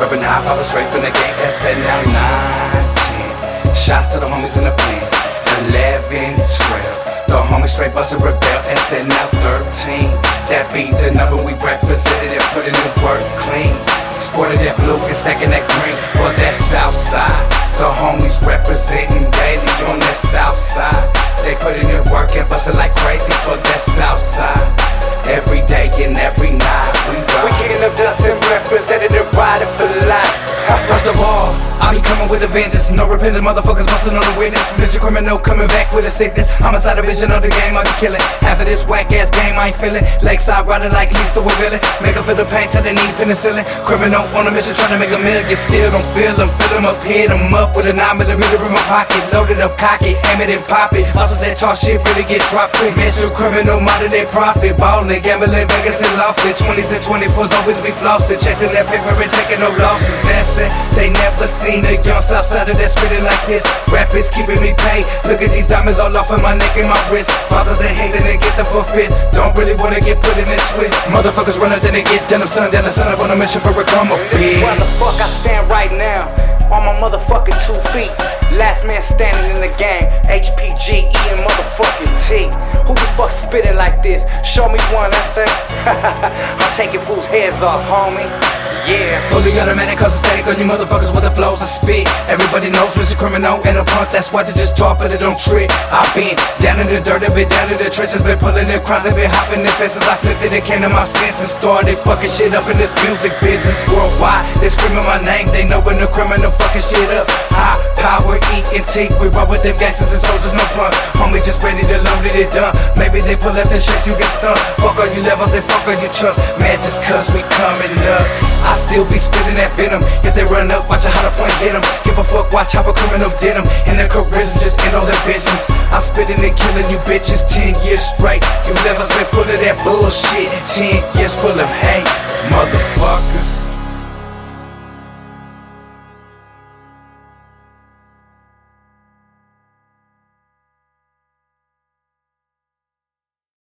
ripping high, popping straight from the nine, ten. Shots to the homies in the pen. Eleven, twelve. The homies straight bustin' rebel. SN now thirteen. That be the number we represented and put in the work clean. Sported that blue and stacking that green for that south side. The homies representing daily on that south side. They put in the work and bustin' like crazy for that south side. Every day and every night we ride. We kicking up dust and representative riding for life. First of all, I be coming with a vengeance. No repentance, motherfuckers busting on the witness. Mr. Criminal coming back with a sickness. Homicide vision of the game, I be killing. Of this whack ass game, I ain't feeling. Lakeside riding like Lisa with villain. Make them feel the pain till they need penicillin. Criminal on a mission trying to make a million. Still don't feel them, fill them up, hit them up with a 9 millimeter in my pocket. Loaded up, cocky, aim it and pop it. Officers that talk shit really get dropped quick. Mr. Criminal, modern day prophet. Ballin', gambling, Vegas and lofted. 20s and 24s always be flossing. Chasing that paper and taking no losses. That's it. They never seen a young Southsider that spitting like this. Rap is keeping me paid. Look at these diamonds all off of my neck and my wrist. Fathers that hate and they get them for fifth. Don't really wanna get put in a twist. Motherfuckers run up then they get done. I'm son down the son up on a mission for a come up, where the fuck I stand right now. On my motherfucking two feet. Last man standing in the game. HPG eating motherfucking T. Who the fuck spitting like this? Show me one, that's it. I'm taking fools' heads off, homie. Yeah. Fully automatic cause it's static on you motherfuckers with the flows I spit. Everybody knows Mr. Criminal and a punk, that's why they just talk but they don't trick. I've been down in the dirt, I've been down in the trenches, been pulling the crowds, I've been hopping the fences. I flipped it, it came to my senses, started fucking shit up in this music business worldwide. They screaming my name, they know when the criminal fucking shit up. High power, eat and take, we roll with them gangsters and soldiers, no punks. Homie just ready to load it, it done. Maybe they pull out the shakes, you get stunned. Fuck all you levels, they fuck all you trust. Man, just cause we coming up. I still be spitting that venom. If they run up, watch how to point hit them. Give a fuck, watch how a criminal did them. And their careers just end all their visions. I'm spitting and killing you bitches 10 years straight. You never been full of that bullshit. 10 years full of hate, motherfuckers.